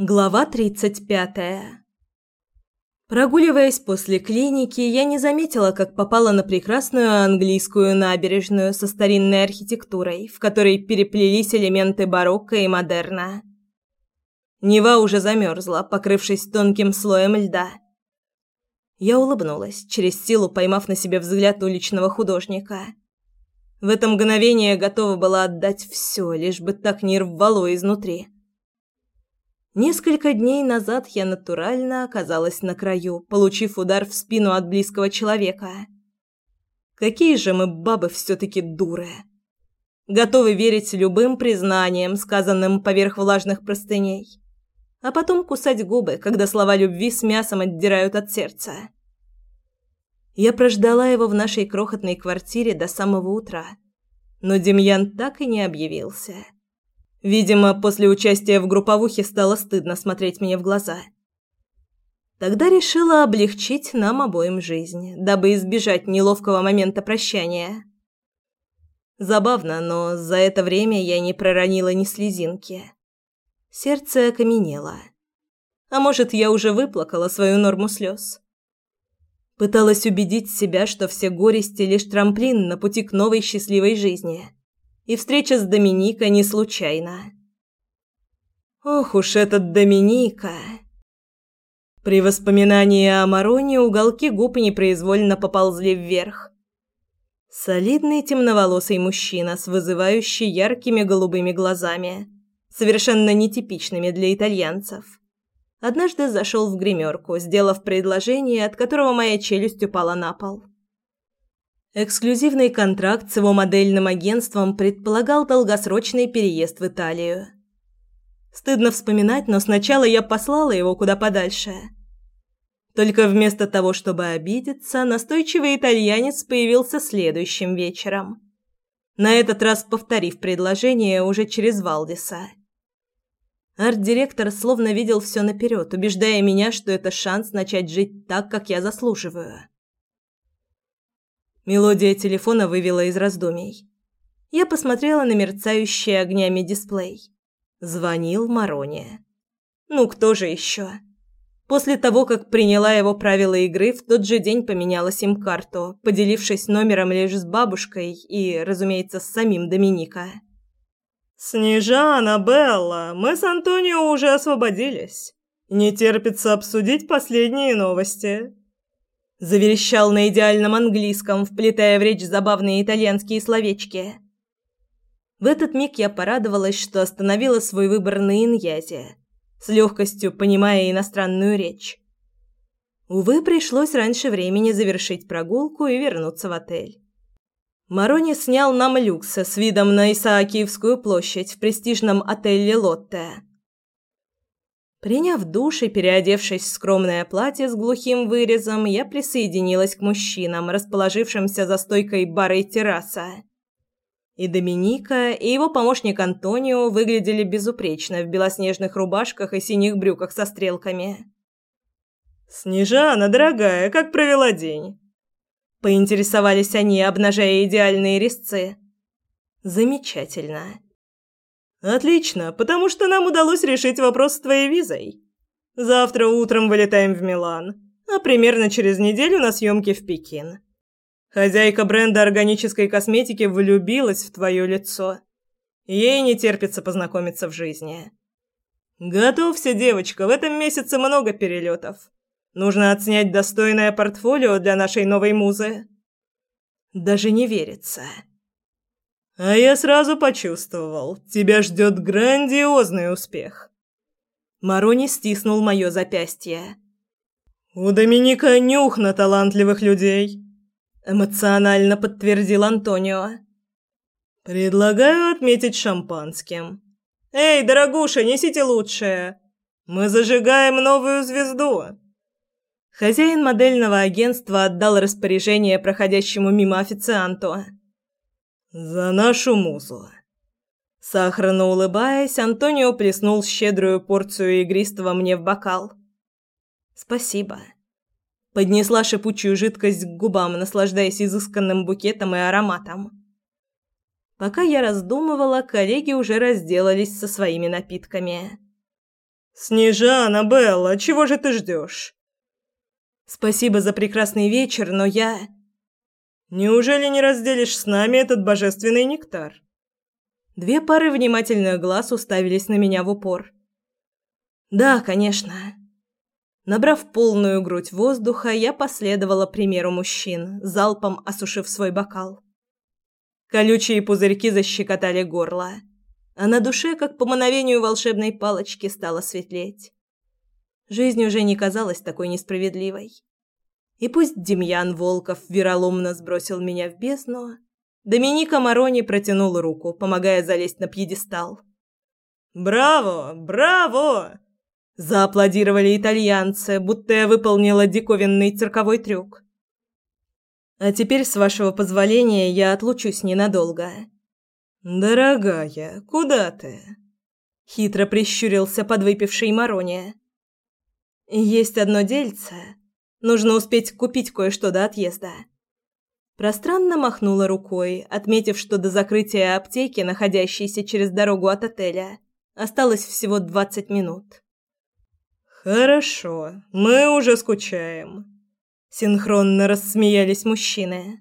Глава тридцать пятая. Прогуливаясь после клиники, я не заметила, как попала на прекрасную английскую набережную со старинной архитектурой, в которой переплелись элементы барокко и модерна. Нева уже замерзла, покрывшись тонким слоем льда. Я улыбнулась, через силу поймав на себе взгляд уличного художника. В это мгновение готова была отдать все, лишь бы так не рвало изнутри. Несколько дней назад я натурально оказалась на краю, получив удар в спину от близкого человека. Какие же мы бабы все-таки дуры. Готовы верить любым признаниям, сказанным поверх влажных простыней. А потом кусать губы, когда слова любви с мясом отдирают от сердца. Я прождала его в нашей крохотной квартире до самого утра. Но Демьян так и не объявился. Видимо, после участия в групповухе стало стыдно смотреть мне в глаза. Тогда решила облегчить нам обоим жизнь, дабы избежать неловкого момента прощания. Забавно, но за это время я не проронила ни слезинки. Сердце окаменело. А может, я уже выплакала свою норму слез. Пыталась убедить себя, что все горести лишь трамплин на пути к новой счастливой жизни и встреча с Доминика не случайна. Ох уж этот Доминика! При воспоминании о Мароне уголки губ непроизвольно поползли вверх. Солидный темноволосый мужчина с вызывающими яркими голубыми глазами, совершенно нетипичными для итальянцев. Однажды зашел в гримерку, сделав предложение, от которого моя челюсть упала на пол. Эксклюзивный контракт с его модельным агентством предполагал долгосрочный переезд в Италию. Стыдно вспоминать, но сначала я послала его куда подальше. Только вместо того, чтобы обидеться, настойчивый итальянец появился следующим вечером. На этот раз повторив предложение уже через Валдиса. Арт-директор словно видел все наперед, убеждая меня, что это шанс начать жить так, как я заслуживаю. Мелодия телефона вывела из раздумий. Я посмотрела на мерцающий огнями дисплей. Звонил Мароне. Ну, кто же еще? После того, как приняла его правила игры, в тот же день поменяла сим-карту, поделившись номером лишь с бабушкой и, разумеется, с самим Доминика. «Снежана, Белла, мы с Антонио уже освободились. Не терпится обсудить последние новости заверещал на идеальном английском, вплетая в речь забавные итальянские словечки. В этот миг я порадовалась, что остановила свой выбор на иньязе, с легкостью понимая иностранную речь. Увы, пришлось раньше времени завершить прогулку и вернуться в отель. Марони снял нам люкс с видом на Исаакиевскую площадь в престижном отеле «Лотте». Приняв душ и переодевшись в скромное платье с глухим вырезом, я присоединилась к мужчинам, расположившимся за стойкой бара и терраса. И Доминика, и его помощник Антонио выглядели безупречно в белоснежных рубашках и синих брюках со стрелками. «Снежана, дорогая, как провела день?» Поинтересовались они, обнажая идеальные резцы. «Замечательно». Отлично, потому что нам удалось решить вопрос с твоей визой. Завтра утром вылетаем в Милан, а примерно через неделю на съемки в Пекин. Хозяйка бренда органической косметики влюбилась в твое лицо. Ей не терпится познакомиться в жизни. Готовься, девочка, в этом месяце много перелетов. Нужно отснять достойное портфолио для нашей новой музы. Даже не верится. А я сразу почувствовал, тебя ждет грандиозный успех. Марони стиснул мое запястье. У Доминика нюх на талантливых людей, эмоционально подтвердил Антонио. Предлагаю отметить шампанским. Эй, дорогуша, несите лучшее. Мы зажигаем новую звезду. Хозяин модельного агентства отдал распоряжение проходящему мимо официанту. «За нашу музу!» Сахарно улыбаясь, Антонио плеснул щедрую порцию игристого мне в бокал. «Спасибо». Поднесла шипучую жидкость к губам, наслаждаясь изысканным букетом и ароматом. Пока я раздумывала, коллеги уже разделались со своими напитками. Снежана, Белла, чего же ты ждешь? Спасибо за прекрасный вечер, но я... Неужели не разделишь с нами этот божественный нектар? Две пары внимательных глаз уставились на меня в упор. Да, конечно. Набрав полную грудь воздуха, я последовала примеру мужчин, залпом осушив свой бокал. Колючие пузырьки защекотали горло, а на душе, как по мановению волшебной палочки, стало светлеть. Жизнь уже не казалась такой несправедливой. И пусть Демьян Волков вероломно сбросил меня в бездну, Доминика Марони протянул руку, помогая залезть на пьедестал. «Браво! Браво!» Зааплодировали итальянцы, будто я выполнила диковинный цирковой трюк. А теперь, с вашего позволения, я отлучусь ненадолго. Дорогая, куда ты? Хитро прищурился подвыпивший Марония. Есть одно дельце. Нужно успеть купить кое-что до отъезда. Пространно махнула рукой, отметив, что до закрытия аптеки, находящейся через дорогу от отеля, осталось всего двадцать минут. Хорошо, мы уже скучаем. Синхронно рассмеялись мужчины.